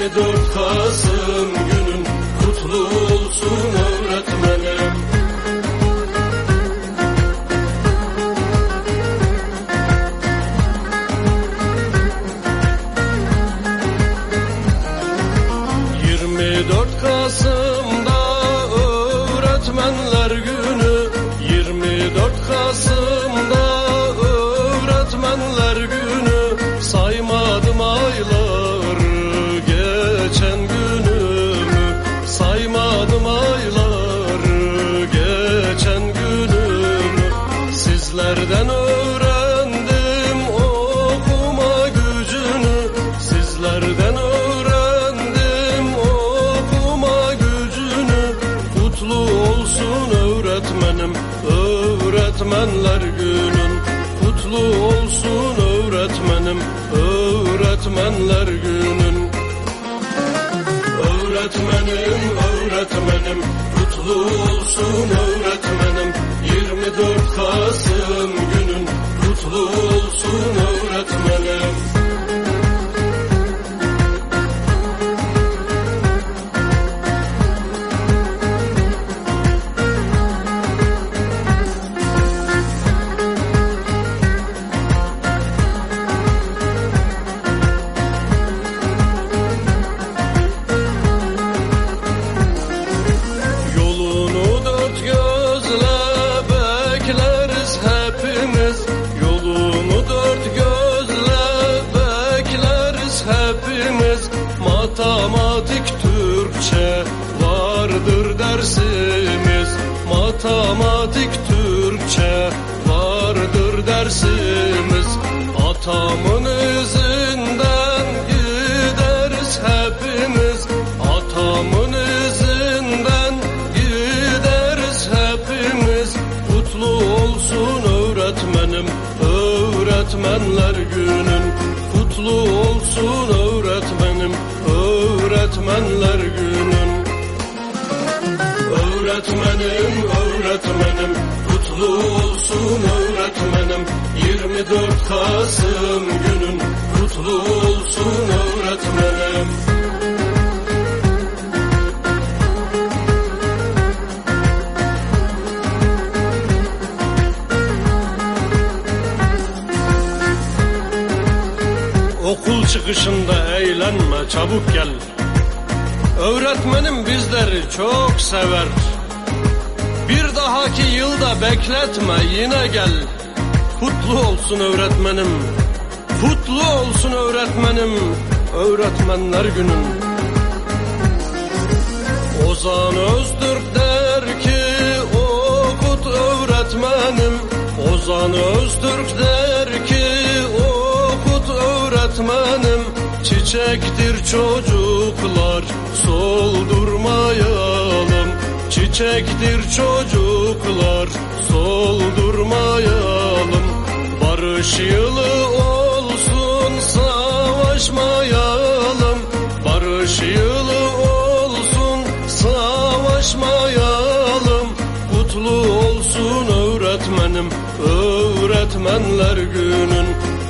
24 Kasım Sizlerden öğrendim okuma gücünü. Sizlerden öğrendim okuma gücünü. Kutlu olsun öğretmenim öğretmenler günün. Kutlu olsun öğretmenim öğretmenler günün. Öğretmenim öğretmenim kutlu olsun öğretmenim 24 Kasım günün kutlu olsun öğretmenim Matematik Türkçe vardır dersimiz. Atamın izinden gideriz hepimiz. Atamın izinden gideriz hepimiz. Kutlu olsun öğretmenim öğretmenler günün Kutlu olsun öğretmenim öğretmenler günün 24 Kasım günün kutlu olsun öğretmenim. Okul çıkışında eğlenme çabuk gel. Öğretmenim bizleri çok sever. Bir dahaki yılda bekletme yine gel Kutlu olsun öğretmenim. Kutlu olsun öğretmenim. Öğretmenler günün Ozan Öztürk der ki okut öğretmenim. Ozan Öztürk der ki okut öğretmenim. Çiçektir çocuklar soldurmayalım Çiçektir çocuklar soldurmayalım Barış yılı olsun savaşmayalım. Barış yılı olsun savaşmayalım. Kutlu olsun öğretmenim öğretmenler günün.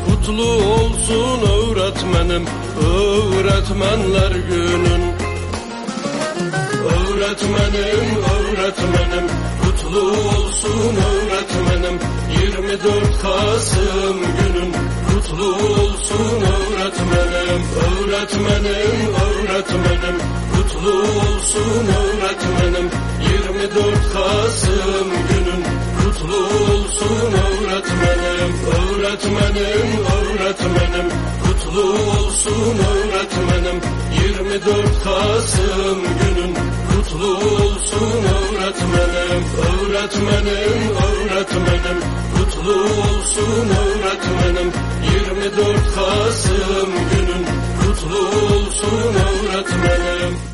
Kutlu olsun öğretmenim öğretmenler günün. Öğretmenim öğretmenim kutlu olsun öğretmenim 24 Kasım günün kutlu olsun öğretmenim Öğretmenim öğretmenim. Kutlu olsun öğretmenim. 24 Kasım günün kutlu olsun öğretmenim Öğretmenim öğretmenim. Kutlu olsun öğretmenim. 24 Kasım günün kutlu olsun öğretmenim Öğretmenim öğretmenim. Kutlu olsun öğretmenim 24 Kasım günün. Kutlu olsun öğretmenim